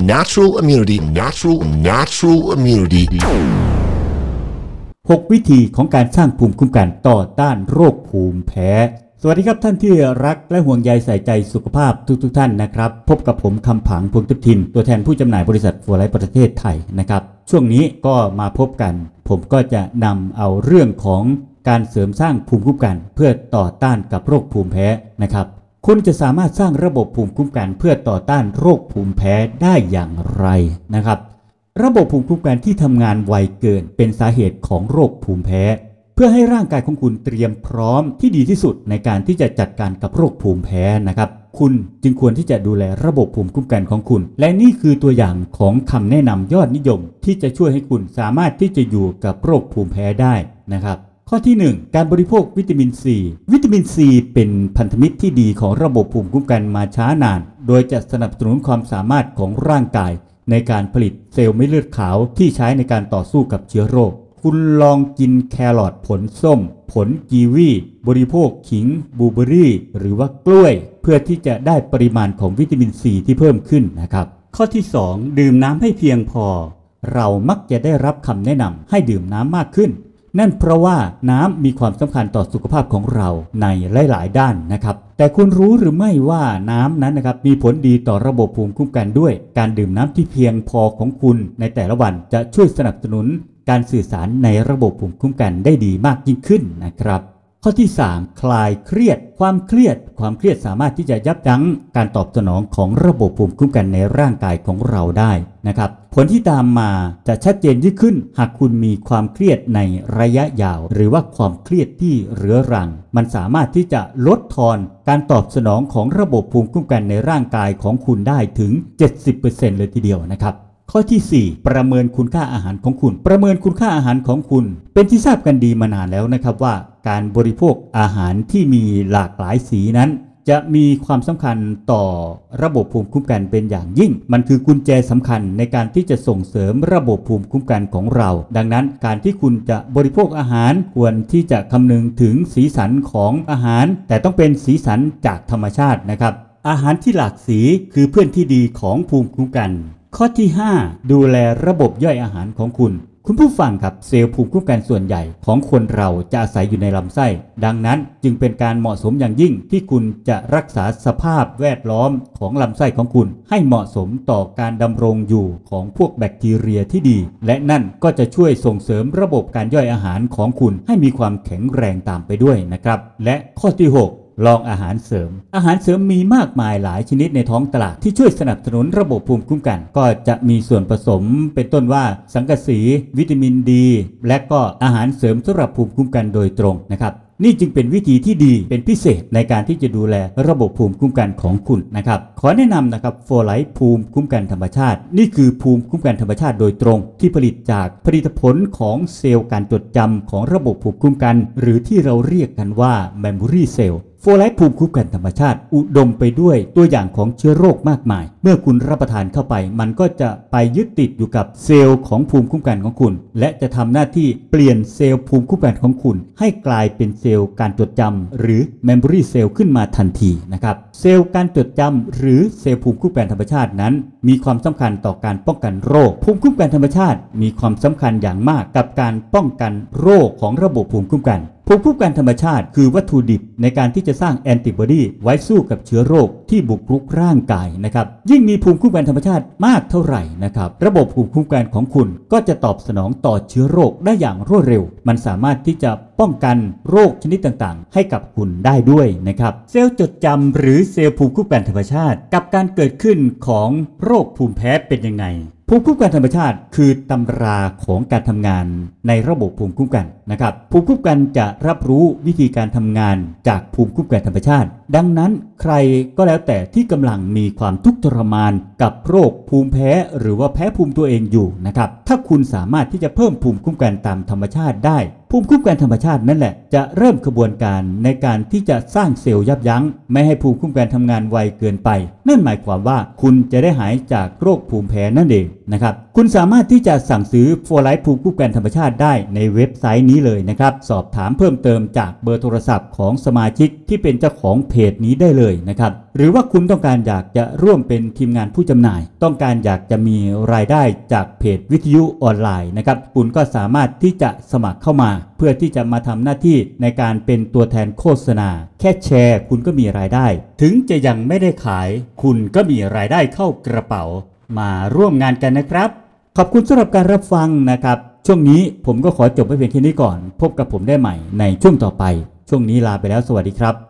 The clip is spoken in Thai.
natural immunity, natural, natural immunity. 6 วิธีของการสร้างภูมิคุ้มกันต่อต้านโรคภูมิแพ้ สวัสดีครับท่านที่รักและห่วงใยใส่ใจสุขภาพทุกๆทท่านนะครับ พบกับผมคำผังพวงทุกทิน ตัวแทนผู้จำหน่ายบริษัทฟัวไลท์ประเทศไทยนะครับ ช่วงนี้ก็มาพบกัน ผมก็จะนำเอาเรื่องของการเสริมสร้างภูมิคุ้มกัน เพื่อต่อต้านกับโรคภูมิแพ้นะครับ คุณจะสามารถสร้างระบบภูมิคุ้มกันเพื่อต่อต้านโรคภูมิแพ้ได้อย่างไรนะครับ ระบบภูมิคุ้มกันที่ทำงานไวเกินเป็นสาเหตุของโรคภูมิแพ้ เพื่อให้ร่างกายของคุณเตรียมพร้อมที่ดีที่สุดในการที่จะจัดการกับโรคภูมิแพ้นะครับ คุณจึงควรที่จะดูแลระบบภูมิคุ้มกันของคุณ และนี่คือตัวอย่างของคำแนะนำยอดนิยม ที่จะช่วยให้คุณสามารถที่จะอยู่กับโรคภูมิแพ้ได้นะครับ ข้อที่ 1 การบริโภควิตามินซีวิตามินซีเป็นพันธมิตรที่ดีของระบบภูมิคุ้มกันมาช้านาน โดยจะสนับสนุนความสามารถของร่างกาย ในการผลิตเซลล์เม็ดเลือดขาวที่ใช้ในการต่อสู้กับเชื้อโรค คุณลองกินแครอทผลส้ม ผลกีวี บริโภคขิงบลูเบอร์รี่หรือว่ากล้วย เพื่อที่จะได้ปริมาณของวิตามินซีที่เพิ่มขึ้นนะครับ ข้อที่ 2 ดื่มน้ำให้เพียงพอ เรามักจะได้รับคำแนะนำให้ดื่มน้ำมากขึ้น นั่นเพราะว่าน้ำมีความสำคัญต่อสุขภาพของเราในหลาย ๆ ด้านนะครับ แต่คุณรู้หรือไม่ว่าน้ำนั้นนะครับมีผลดีต่อระบบภูมิคุ้มกันด้วย การดื่มน้ำที่เพียงพอของคุณในแต่ละวันจะช่วยสนับสนุนการสื่อสารในระบบภูมิคุ้มกันได้ดีมากยิ่งขึ้นนะครับ ข้อที่ 3 คลายเครียด ความเครียด ความเครียดสามารถที่จะยับยั้งการตอบสนองของระบบภูมิคุ้มกันในร่างกายของเราได้นะครับ ผลที่ตามมาจะชัดเจนยิ่งขึ้น หากคุณมีความเครียดในระยะยาว หรือว่าความเครียดที่เรื้อรัง มันสามารถที่จะลดทอนการตอบสนองของระบบภูมิคุ้มกันในร่างกายของคุณได้ถึง 70%เลยทีเดียวนะครับข้อที่ 4 ประเมินคุณค่าอาหารของคุณ ประเมินคุณค่าอาหารของคุณ เป็นที่ทราบกันดีมานานแล้วนะครับว่า การบริโภคอาหารที่มีหลากหลายสีนั้น จะมีความสำคัญต่อระบบภูมิคุ้มกันเป็นอย่างยิ่ง มันคือกุญแจสำคัญในการที่จะส่งเสริมระบบภูมิคุ้มกันของเรา ดังนั้นการที่คุณจะบริโภคอาหารควรที่จะคำนึงถึงสีสันของอาหาร แต่ต้องเป็นสีสันจากธรรมชาตินะครับ อาหารที่หลากสีคือเพื่อนที่ดีของภูมิคุ้มกัน ข้อที่ 5 ดูแลระบบย่อยอาหารของคุณ คุณผู้ฟังครับเซลล์ภูมิคุ้มกันส่วนใหญ่ของคนเราจะอาศัยอยู่ในลำไส้ ดังนั้นจึงเป็นการเหมาะสมอย่างยิ่งที่คุณจะรักษาสภาพแวดล้อมของลำไส้ของคุณ ให้เหมาะสมต่อการดำรงอยู่ของพวกแบคทีเรียที่ดี และนั่นก็จะช่วยส่งเสริมระบบการย่อยอาหารของคุณให้มีความแข็งแรงตามไปด้วยนะครับและข้อที่ 6 ลองอาหารเสริม อาหารเสริมมีมากมายหลายชนิดในท้องตลาดที่ช่วยสนับสนุนระบบภูมิคุ้มกัน ก็จะมีส่วนผสมเป็นต้นว่าสังกะสี วิตามินดี และก็อาหารเสริมสำหรับภูมิคุ้มกันโดยตรงนะครับนี่จึงเป็นวิธีที่ดีเป็นพิเศษในการที่จะดูแลระบบภูมิคุ้มกันของคุณนะครับ ขอแนะนำนะครับโฟไลท์ภูมิคุ้มกันธรรมชาติ นี่คือภูมิคุ้มกันธรรมชาติโดยตรง ที่ผลิตจากผลิตผลของเซลล์การจดจำของระบบภูมิคุ้มกัน หรือที่เราเรียกกันว่า memory cell โฟไลท์ภูมิคุ้มกันธรรมชาติ อุดมไปด้วยตัวอย่างของเชื้อโรคมากมาย เมื่อคุณรับประทานเข้าไป มันก็จะไปยึดติดอยู่กับเซลล์ของภูมิคุ้มกันของคุณ และจะทำหน้าที่เปลี่ยนเซลล์ภูมิคุ้มกันของคุณ ให้กลายเป็นเซลล์การจดจำหรือ memory cell ขึ้นมาทันทีนะครับเซลล์การจดจำหรือเซลล์ภูมิคุ้มกันธรรมชาตินั้น มีความสำคัญต่อการป้องกันโรค ภูมิคุ้มกันธรรมชาติ มีความสำคัญอย่างมากกับการป้องกันโรคของระบบภูมิคุ้มกัน ภูมิคุ้มกันธรรมชาติคือวัตถุดิบในการที่จะสร้างแอนติบอดีไว้สู้กับเชื้อโรคที่บุกรุกร่างกายนะครับ ยิ่งมีภูมิคุ้มกันธรรมชาติมากเท่าไหร่นะครับ ระบบภูมิคุ้มกันของคุณก็จะตอบสนองต่อเชื้อโรคได้อย่างรวดเร็ว มันสามารถที่จะ ป้องกันโรคชนิดต่างๆ ให้กับคุณได้ด้วยนะครับ เซลล์จดจำหรือเซลล์ภูมิคุ้มกันธรรมชาติ กับการเกิดขึ้นของโรคภูมิแพ้เป็นยังไงภูมิคุ้มกันธรรมชาติคือตำราของการทำงานในระบบภูมิคุ้มกันนะครับภูมิคุ้มกันจะรับรู้วิธีการทำงานจากภูมิคุ้มกันธรรมชาติ ดังนั้นใครก็แล้วแต่ที่กำลังมีความทุกข์ทรมานกับโรคภูมิแพ้หรือว่าแพ้ภูมิตัวเองอยู่นะครับ ถ้าคุณสามารถที่จะเพิ่มภูมิคุ้มกันตามธรรมชาติได้ ภูมิคุ้มกันธรรมชาตินั่นแหละ จะเริ่มกระบวนการในการที่จะสร้างเซลล์ยับยั้ง ไม่ให้ภูมิคุ้มกันทำงานไวเกินไป นั่นหมายความว่าคุณจะได้หายจากโรคภูมิแพ้นั่นเองนะครับ คุณสามารถที่จะสั่งซื้อโฟไลท์ภูมิคุ้มกันธรรมชาติได้ในเว็บไซต์นี้เลยนะครับ สอบถามเพิ่มเติมจากเบอร์โทรศัพท์ของสมาชิกที่เป็นเจ้าของเพจจนี้ได้เลยนะครับ หรือว่าคุณต้องการอยากจะร่วมเป็นทีมงานผู้จำหน่าย ต้องการอยากจะมีรายได้จากเพจวิทยุออนไลน์นะครับ คุณก็สามารถที่จะสมัครเข้ามา เพื่อที่จะมาทำหน้าที่ในการเป็นตัวแทนโฆษณา แค่แชร์ คุณก็มีรายได้ ถึงจะยังไม่ได้ขาย คุณก็มีรายได้เข้ากระเป๋า มาร่วมงานกันนะครับ ขอบคุณสำหรับการรับฟังนะครับ ช่วงนี้ผมก็ขอจบไว้เพียงแค่นี้ก่อน พบกับผมได้ใหม่ในช่วงต่อไป ช่วงนี้ลาไปแล้วสวัสดีครับ